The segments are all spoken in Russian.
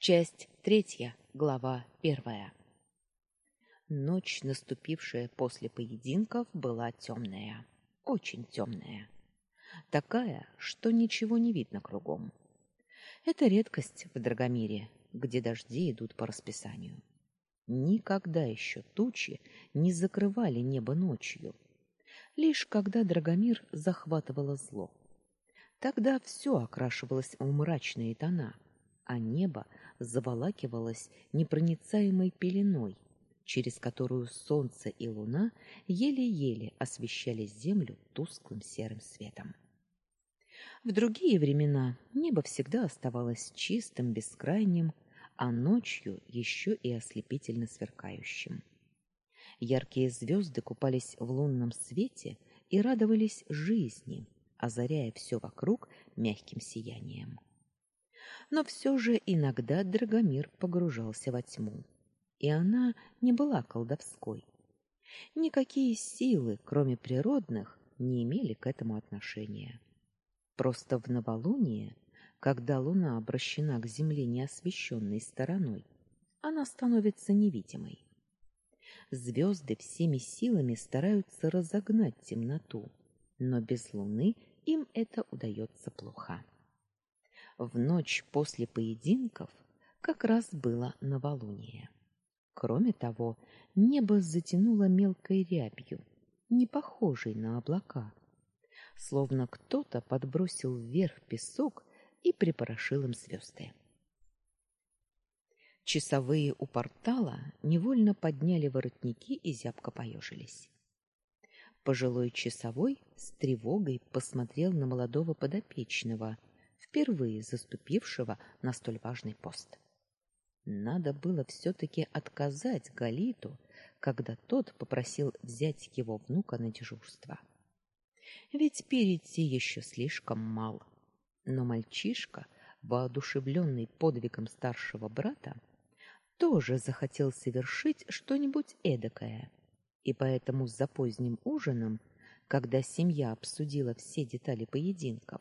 Часть третья, глава первая. Ночь, наступившая после поединков, была темная, очень темная. Такая, что ничего не видно кругом. Это редкость в Драгомире, где дожди идут по расписанию. Никогда еще тучи не закрывали небо ночью. Лишь когда Драгомир захватывало зло. Тогда все окрашивалось в мрачные тона, а небо заволакивалось непроницаемой пеленой, через которую солнце и луна еле-еле освещали землю тусклым серым светом. В другие времена небо всегда оставалось чистым, бескрайним, а ночью еще и ослепительно сверкающим. Яркие звезды купались в лунном свете и радовались жизни, озаряя все вокруг мягким сиянием но все же иногда Драгомир погружался во тьму, и она не была колдовской. Никакие силы, кроме природных, не имели к этому отношения. Просто в новолуние, когда луна обращена к земле неосвещенной стороной, она становится невидимой. Звезды всеми силами стараются разогнать темноту, но без луны им это удается плохо в ночь после поединков как раз было новолуние. Кроме того, небо затянуло мелкой рябью, не похожей на облака, словно кто-то подбросил вверх песок и припорошил им звезды. Часовые у портала невольно подняли воротники и зябко поежились. Пожилой часовой с тревогой посмотрел на молодого подопечного впервые заступившего на столь важный пост. Надо было все таки отказать Галиту, когда тот попросил взять его внука на дежурство. Ведь Перети еще слишком мал. Но мальчишка, воодушевленный подвигом старшего брата, тоже захотел совершить что-нибудь эдакое. И поэтому за поздним ужином, когда семья обсудила все детали поединков,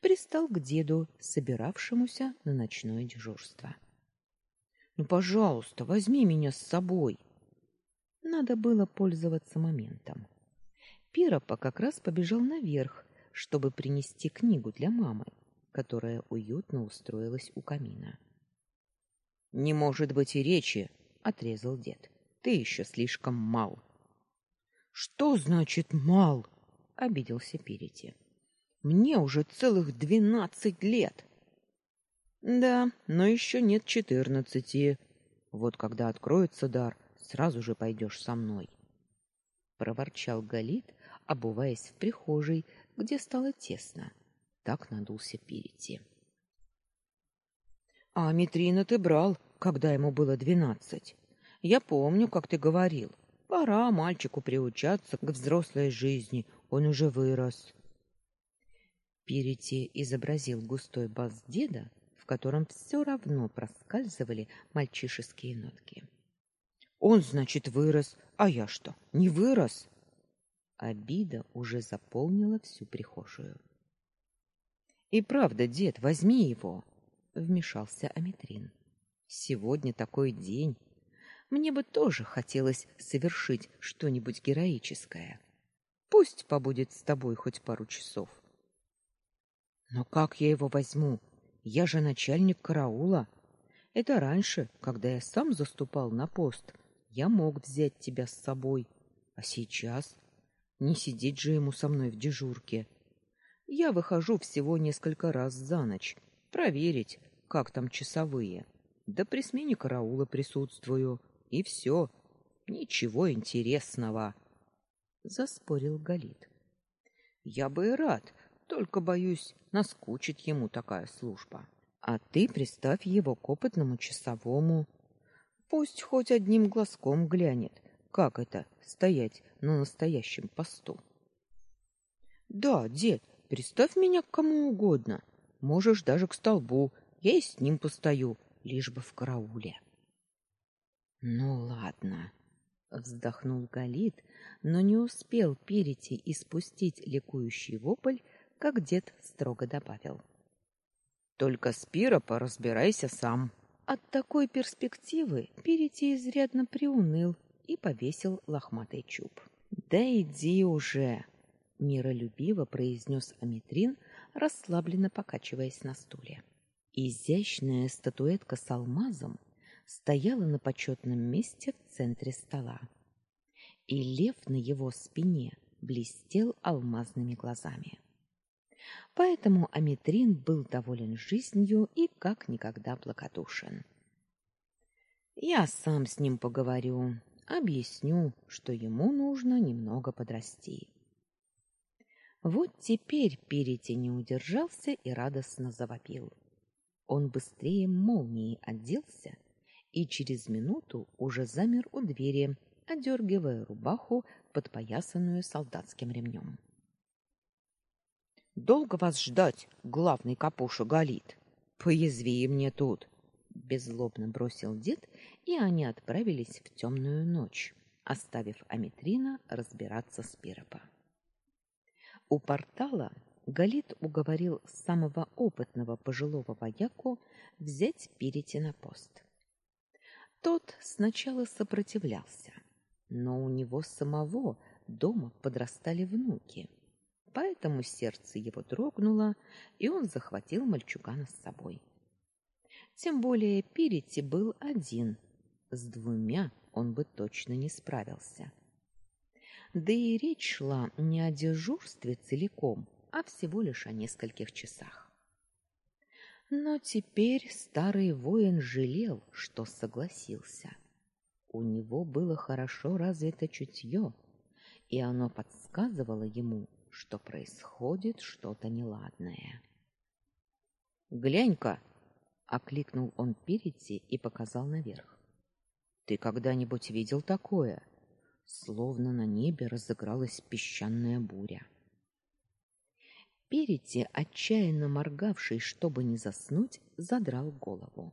пристал к деду, собиравшемуся на ночное дежурство. Ну, пожалуйста, возьми меня с собой. Надо было пользоваться моментом. Пиропа как раз побежал наверх, чтобы принести книгу для мамы, которая уютно устроилась у камина. Не может быть и речи, отрезал дед. Ты еще слишком мал. Что значит мал? обиделся Перети. Мне уже целых двенадцать лет. Да, но еще нет четырнадцати. Вот когда откроется дар, сразу же пойдешь со мной. Проворчал Галит, обуваясь в прихожей, где стало тесно. Так надулся Перети. А Митрина ты брал, когда ему было двенадцать. Я помню, как ты говорил. Пора мальчику приучаться к взрослой жизни, он уже вырос. Перети изобразил густой бас деда, в котором все равно проскальзывали мальчишеские нотки. Он, значит, вырос, а я что, не вырос? Обида уже заполнила всю прихожую. И правда, дед, возьми его, вмешался Аметрин. Сегодня такой день. Мне бы тоже хотелось совершить что-нибудь героическое. Пусть побудет с тобой хоть пару часов. Но как я его возьму? Я же начальник караула. Это раньше, когда я сам заступал на пост, я мог взять тебя с собой. А сейчас не сидеть же ему со мной в дежурке. Я выхожу всего несколько раз за ночь, проверить, как там часовые. Да при смене караула присутствую, и все. Ничего интересного, заспорил Галит. Я бы и рад, только боюсь, наскучит ему такая служба. А ты приставь его к опытному часовому. Пусть хоть одним глазком глянет, как это стоять на настоящем посту. Да, дед, приставь меня к кому угодно. Можешь даже к столбу. Я и с ним постою, лишь бы в карауле. Ну ладно, вздохнул Галит, но не успел перейти и спустить ликующий вопль, как дед строго добавил. Только Спира поразбирайся сам. От такой перспективы Перети изрядно приуныл и повесил лохматый чуб. Да иди уже, миролюбиво произнес Аметрин, расслабленно покачиваясь на стуле. Изящная статуэтка с алмазом стояла на почетном месте в центре стола. И лев на его спине блестел алмазными глазами. Поэтому Аметрин был доволен жизнью и как никогда благодушен. Я сам с ним поговорю, объясню, что ему нужно немного подрасти. Вот теперь Перети не удержался и радостно завопил. Он быстрее молнии оделся и через минуту уже замер у двери, одергивая рубаху, подпоясанную солдатским ремнем. Долго вас ждать, главный капуша Галит. Поязви мне тут, беззлобно бросил дед, и они отправились в темную ночь, оставив Аметрина разбираться с Пиропа. У портала Галит уговорил самого опытного пожилого вояку взять Пирити на пост. Тот сначала сопротивлялся, но у него самого дома подрастали внуки, поэтому сердце его дрогнуло, и он захватил мальчугана с собой. Тем более Пирити был один, с двумя он бы точно не справился. Да и речь шла не о дежурстве целиком, а всего лишь о нескольких часах. Но теперь старый воин жалел, что согласился. У него было хорошо развито чутье, и оно подсказывало ему, что происходит что-то неладное. «Глянь-ка!» — окликнул он Перети и показал наверх. «Ты когда-нибудь видел такое?» словно на небе разыгралась песчаная буря. Перети, отчаянно моргавший, чтобы не заснуть, задрал голову.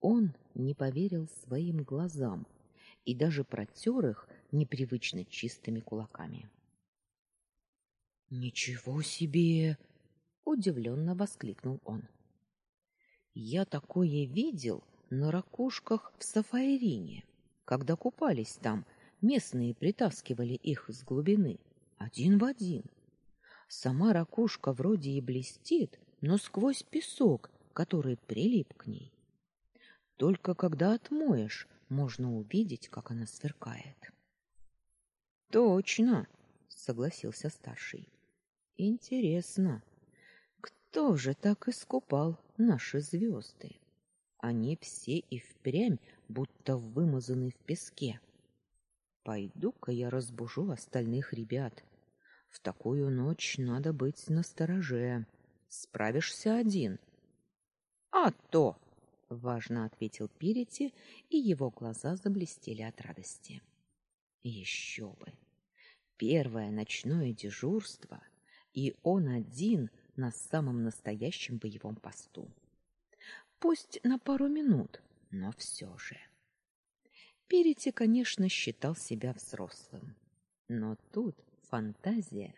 Он не поверил своим глазам и даже протер их непривычно чистыми кулаками. Ничего себе, удивленно воскликнул он. Я такое видел на ракушках в Сафаирине, когда купались там Местные притаскивали их с глубины, один в один. Сама ракушка вроде и блестит, но сквозь песок, который прилип к ней. Только когда отмоешь, можно увидеть, как она сверкает. Точно, согласился старший. Интересно, кто же так искупал наши звезды? Они все и впрямь будто вымазаны в песке. Пойду-ка я разбужу остальных ребят. В такую ночь надо быть настороже. Справишься один. А то, важно ответил Пирити, и его глаза заблестели от радости. Еще бы. Первое ночное дежурство, и он один на самом настоящем боевом посту. Пусть на пару минут, но все же. Перети, конечно, считал себя взрослым. Но тут фантазия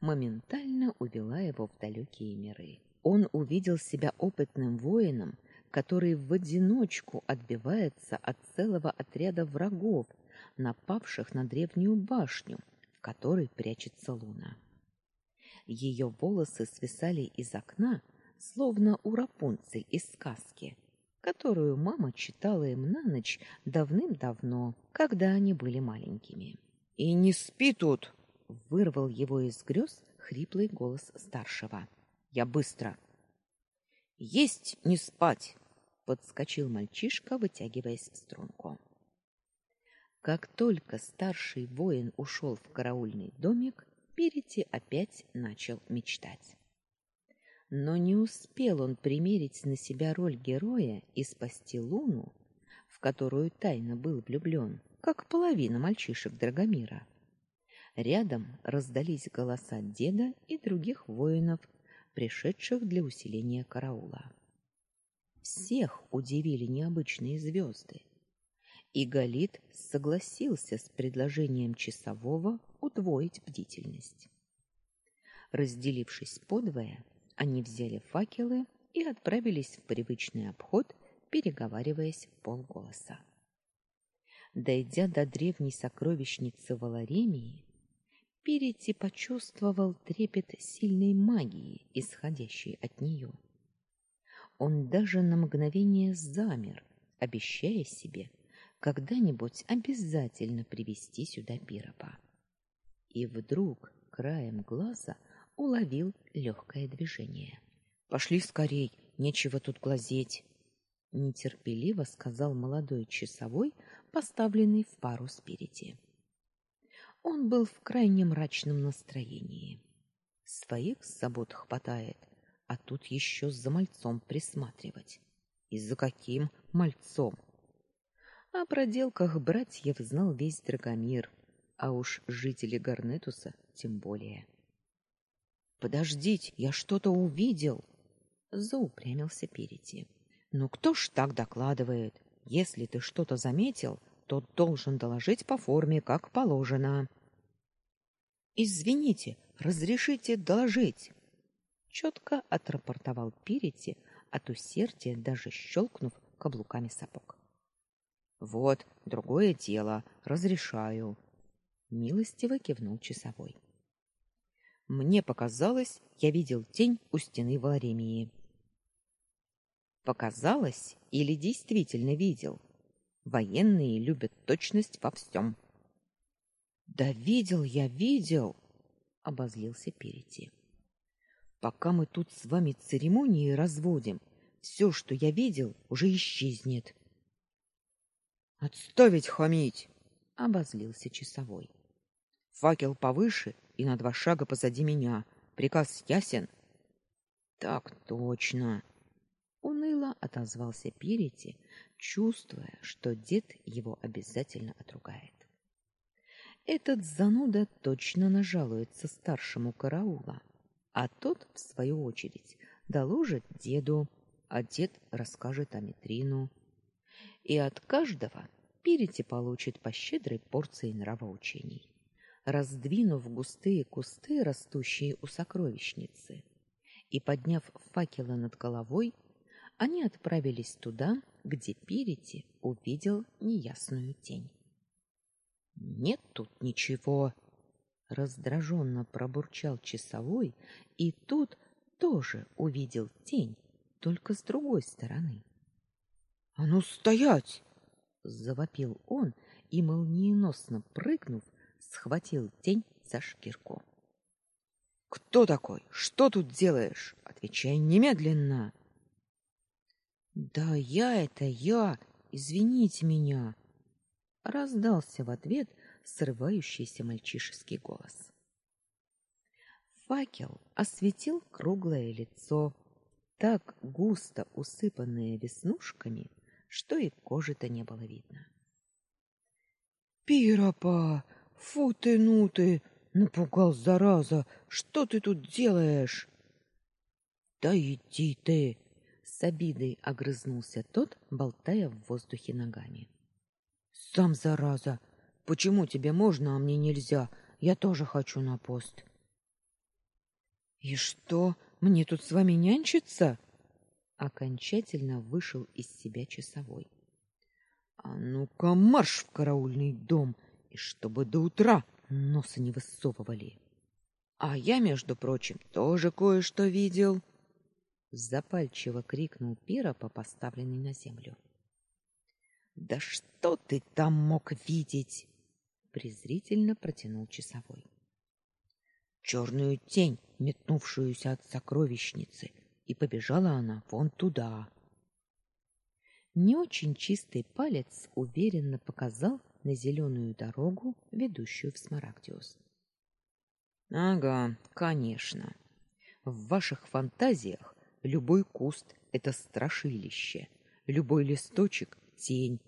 моментально увела его в далекие миры. Он увидел себя опытным воином, который в одиночку отбивается от целого отряда врагов, напавших на древнюю башню, в которой прячется луна. Ее волосы свисали из окна, словно у Рапунцель из сказки — которую мама читала им на ночь давным-давно, когда они были маленькими. И не спи тут, вырвал его из грез хриплый голос старшего. Я быстро. Есть не спать, подскочил мальчишка, вытягиваясь в струнку. Как только старший воин ушел в караульный домик, Перети опять начал мечтать. Но не успел он примерить на себя роль героя и спасти Луну, в которую тайно был влюблен, как половина мальчишек Драгомира. Рядом раздались голоса деда и других воинов, пришедших для усиления караула. Всех удивили необычные звезды. И Галит согласился с предложением часового удвоить бдительность. Разделившись подвое, они взяли факелы и отправились в привычный обход, переговариваясь полголоса. Дойдя до древней сокровищницы Валаремии, Перети почувствовал трепет сильной магии, исходящей от нее. Он даже на мгновение замер, обещая себе когда-нибудь обязательно привести сюда Пиропа. И вдруг краем глаза уловил легкое движение. Пошли скорей, нечего тут глазеть, нетерпеливо сказал молодой часовой, поставленный в пару спереди. Он был в крайне мрачном настроении. Своих забот хватает, а тут еще за мальцом присматривать. И за каким мальцом? О проделках братьев знал весь Драгомир, а уж жители Гарнетуса тем более. Подождите, я что-то увидел, заупрямился Перети. Ну кто ж так докладывает? Если ты что-то заметил, то должен доложить по форме, как положено. Извините, разрешите доложить. Четко отрапортовал Перети, от усердия даже щелкнув каблуками сапог. Вот, другое дело, разрешаю. Милостиво кивнул часовой. Мне показалось, я видел тень у стены Валаремии. Показалось или действительно видел? Военные любят точность во всем. Да видел я, видел, обозлился Перети. Пока мы тут с вами церемонии разводим, все, что я видел, уже исчезнет. Отставить хамить, обозлился часовой. Факел повыше и на два шага позади меня. Приказ ясен? Так точно уныло отозвался Перети, чувствуя, что дед его обязательно отругает. Этот зануда точно нажалуется старшему караула, а тот в свою очередь доложит деду, а дед расскажет о Митрину. И от каждого Перети получит по щедрой порции нравоучений. Раздвинув густые кусты, растущие у сокровищницы, и подняв факелы над головой, они отправились туда, где Перети увидел неясную тень. Нет тут ничего, раздраженно пробурчал часовой, и тут тоже увидел тень, только с другой стороны. А ну стоять, завопил он и молниеносно прыгнув, схватил тень за шкирку. Кто такой? Что тут делаешь? Отвечай немедленно. Да я это я, извините меня, раздался в ответ срывающийся мальчишеский голос. Факел осветил круглое лицо, так густо усыпанное веснушками, что и кожи-то не было видно. Пиропа, фу ты, ну ты, напугал зараза. Что ты тут делаешь? Да иди ты, с обидой огрызнулся тот, болтая в воздухе ногами. Сам зараза, почему тебе можно, а мне нельзя? Я тоже хочу на пост. И что, мне тут с вами нянчиться? Окончательно вышел из себя часовой. А ну-ка марш в караульный дом, и чтобы до утра носа не высовывали. А я, между прочим, тоже кое-что видел запальчиво крикнул Пира по поставленной на землю. Да что ты там мог видеть? презрительно протянул часовой. Черную тень, метнувшуюся от сокровищницы, и побежала она вон туда. Не очень чистый палец уверенно показал на зеленую дорогу, ведущую в Смарагдиус. Ага, конечно. В ваших фантазиях Любой куст это страшилище, любой листочек тень.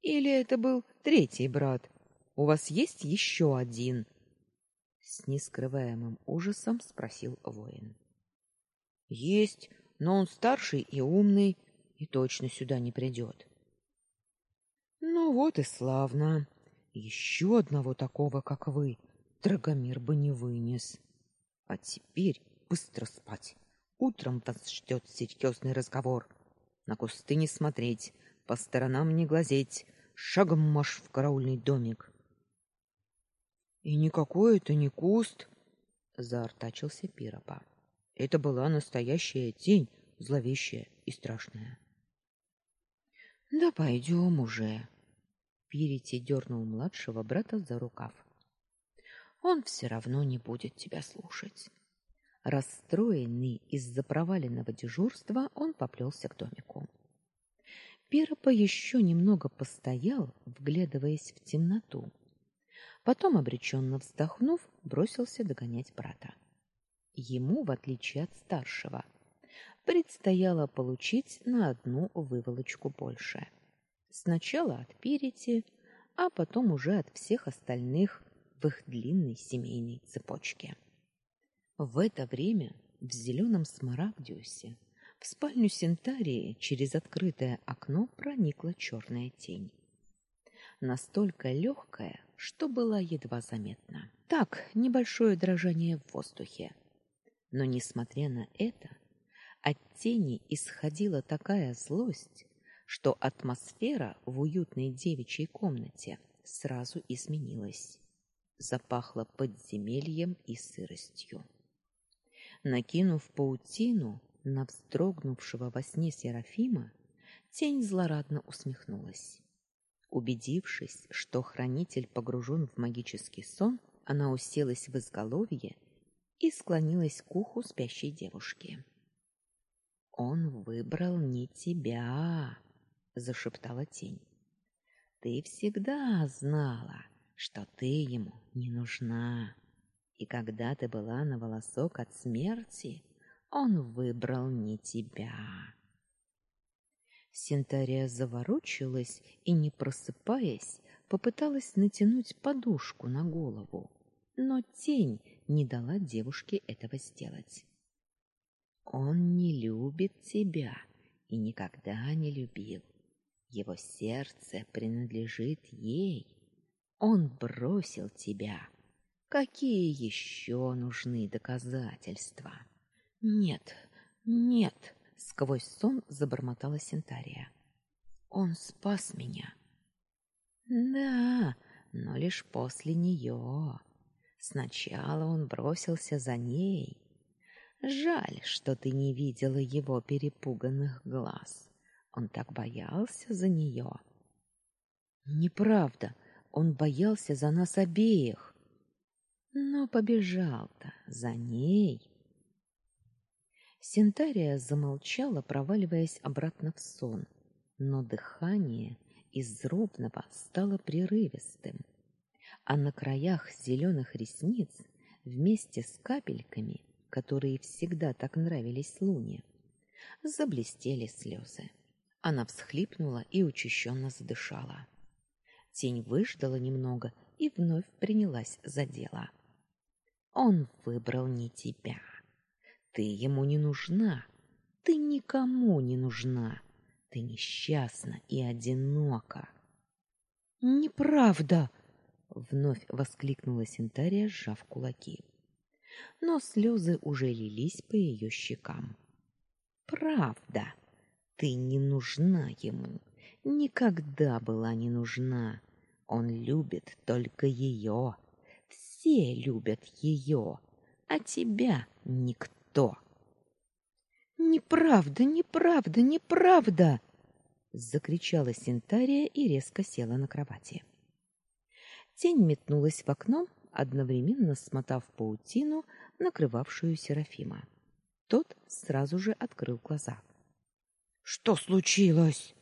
Или это был третий брат? У вас есть еще один? С нескрываемым ужасом спросил воин. Есть, но он старший и умный, и точно сюда не придет. Ну вот и славно. Еще одного такого, как вы, Драгомир бы не вынес. А теперь быстро спать. Утром вас ждет серьезный разговор. На кусты не смотреть, по сторонам не глазеть, шагом марш в караульный домик. И никакой это не куст, заортачился Пиропа. Это была настоящая тень, зловещая и страшная. Да пойдем уже. Пирити дернул младшего брата за рукав. Он все равно не будет тебя слушать. Расстроенный из-за проваленного дежурства, он поплелся к домику. Пиропа еще немного постоял, вглядываясь в темноту. Потом, обреченно вздохнув, бросился догонять брата. Ему, в отличие от старшего, предстояло получить на одну выволочку больше. Сначала от Пирити, а потом уже от всех остальных в их длинной семейной цепочке. В это время в зеленом смарагдиусе в спальню Синтарии через открытое окно проникла черная тень. Настолько легкая, что была едва заметна. Так, небольшое дрожание в воздухе. Но несмотря на это, от тени исходила такая злость, что атмосфера в уютной девичьей комнате сразу изменилась. Запахло подземельем и сыростью. Накинув паутину, на вздрогнувшего во сне Серафима тень злорадно усмехнулась. Убедившись, что хранитель погружен в магический сон, она уселась в изголовье и склонилась к уху спящей девушки. Он выбрал не тебя, зашептала тень. Ты всегда знала, что ты ему не нужна. И когда ты была на волосок от смерти, он выбрал не тебя. Синтария заворочилась и, не просыпаясь, попыталась натянуть подушку на голову, но тень не дала девушке этого сделать. Он не любит тебя и никогда не любил. Его сердце принадлежит ей. Он бросил тебя. Какие еще нужны доказательства? Нет, нет, сквозь сон забормотала Синтария. Он спас меня. Да, но лишь после нее. Сначала он бросился за ней. Жаль, что ты не видела его перепуганных глаз. Он так боялся за нее. Неправда, он боялся за нас обеих. Но побежал-то за ней. Синтария замолчала, проваливаясь обратно в сон, но дыхание из робного стало прерывистым, а на краях зеленых ресниц вместе с капельками, которые всегда так нравились Луне, заблестели слезы. Она всхлипнула и учащенно задышала. Тень выждала немного и вновь принялась за дело. Он выбрал не тебя. Ты ему не нужна. Ты никому не нужна. Ты несчастна и одинока. Неправда, вновь воскликнула Синтария, сжав кулаки. Но слезы уже лились по ее щекам. Правда. Ты не нужна ему. Никогда была не нужна. Он любит только ее. Все любят ее, а тебя никто? Неправда, неправда, неправда, закричала Синтария и резко села на кровати. Тень метнулась в окно, одновременно смотав паутину, накрывавшую Серафима. Тот сразу же открыл глаза. Что случилось?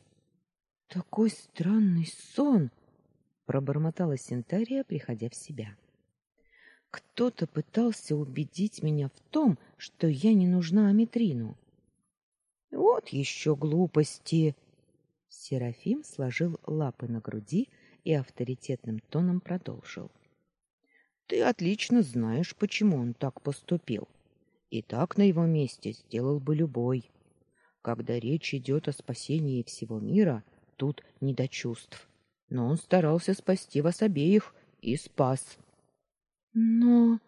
Такой странный сон, пробормотала Синтария, приходя в себя. Кто-то пытался убедить меня в том, что я не нужна Аметрину. Вот еще глупости. Серафим сложил лапы на груди и авторитетным тоном продолжил. Ты отлично знаешь, почему он так поступил. И так на его месте сделал бы любой. Когда речь идет о спасении всего мира, тут не до чувств. Но он старался спасти вас обеих и спас. Но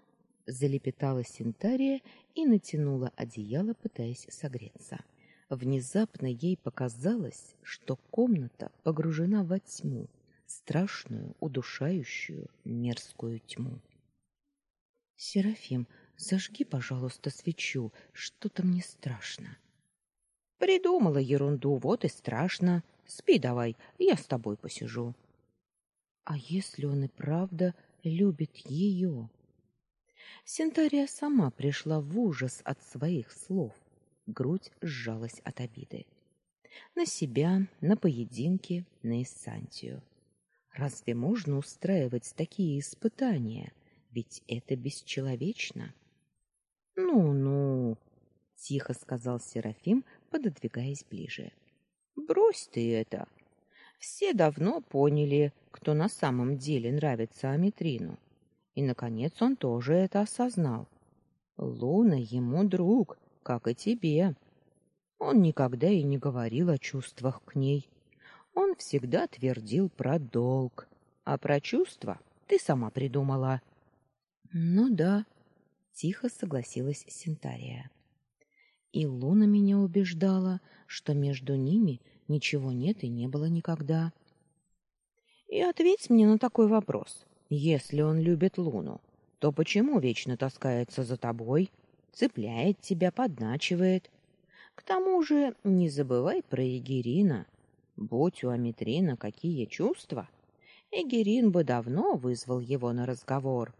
залепетала Синтария и натянула одеяло, пытаясь согреться. Внезапно ей показалось, что комната погружена во тьму, страшную, удушающую, мерзкую тьму. Серафим, зажги, пожалуйста, свечу, что-то мне страшно. Придумала ерунду, вот и страшно. Спи давай, я с тобой посижу. А если он и правда любит ее? Сентария сама пришла в ужас от своих слов. Грудь сжалась от обиды. На себя, на поединки, на Иссантию. Разве можно устраивать такие испытания? Ведь это бесчеловечно. Ну-ну, тихо сказал Серафим, пододвигаясь ближе. Брось ты это. Все давно поняли, кто на самом деле нравится Аметрину. И наконец он тоже это осознал. Луна ему друг, как и тебе. Он никогда и не говорил о чувствах к ней. Он всегда твердил про долг, а про чувства ты сама придумала. Ну да, тихо согласилась Синтария. И Луна меня убеждала, что между ними ничего нет и не было никогда. И ответь мне на такой вопрос. Если он любит Луну, то почему вечно таскается за тобой, цепляет тебя, подначивает? К тому же, не забывай про Егерина. Будь у Аметрина какие чувства, Егерин бы давно вызвал его на разговор.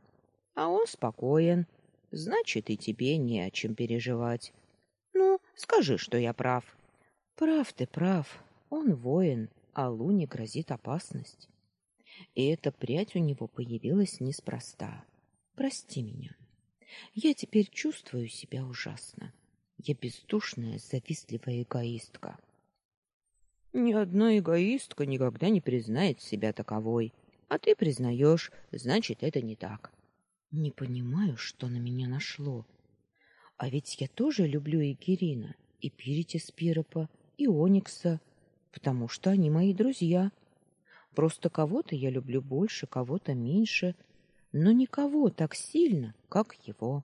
А он спокоен, значит, и тебе не о чем переживать. Ну, скажи, что я прав. Прав ты, прав. Он воин, а Луне грозит опасность. И эта прядь у него появилась неспроста. Прости меня. Я теперь чувствую себя ужасно. Я бездушная, завистливая эгоистка. Ни одна эгоистка никогда не признает себя таковой. А ты признаешь, значит, это не так. Не понимаю, что на меня нашло. А ведь я тоже люблю и Кирина, и Пирити Спиропа, и Оникса, потому что они мои друзья. Просто кого-то я люблю больше, кого-то меньше, но никого так сильно, как его.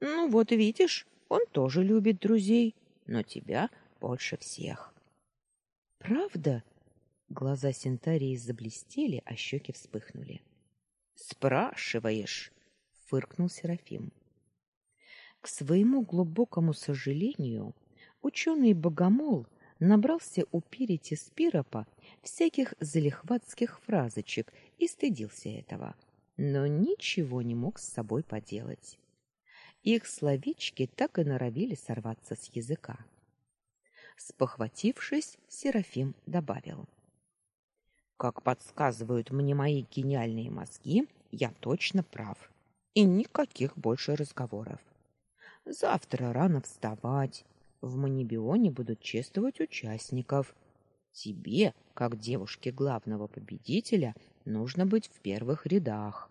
Ну вот видишь, он тоже любит друзей, но тебя больше всех. Правда? Глаза Синтарии заблестели, а щеки вспыхнули. Спрашиваешь, фыркнул Серафим. К своему глубокому сожалению, ученый Богомол набрался у Пирити Спиропа всяких залихватских фразочек и стыдился этого, но ничего не мог с собой поделать. Их словечки так и норовили сорваться с языка. Спохватившись, Серафим добавил: Как подсказывают мне мои гениальные мозги, я точно прав. И никаких больше разговоров. Завтра рано вставать. В Манибионе будут чествовать участников. Тебе, как девушке главного победителя, нужно быть в первых рядах.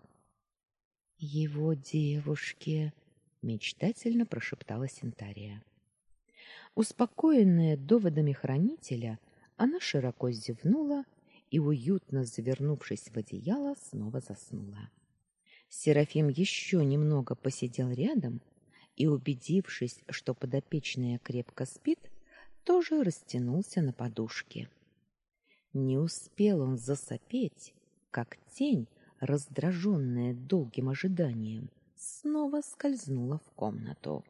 Его девушке, мечтательно прошептала Синтария. Успокоенная доводами хранителя, она широко зевнула и уютно завернувшись в одеяло, снова заснула. Серафим еще немного посидел рядом, и, убедившись, что подопечная крепко спит, тоже растянулся на подушке. Не успел он засопеть, как тень, раздраженная долгим ожиданием, снова скользнула в комнату.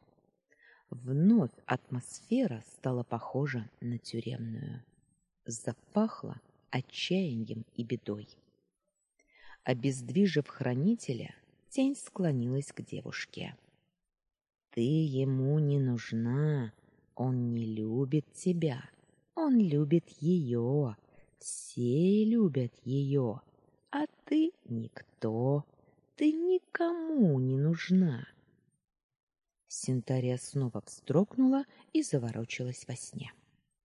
Вновь атмосфера стала похожа на тюремную. Запахло отчаянием и бедой. Обездвижив хранителя, тень склонилась к девушке. Ты ему не нужна. Он не любит тебя. Он любит ее. Все любят ее. А ты никто. Ты никому не нужна. Синтария снова вздрогнула и заворочилась во сне.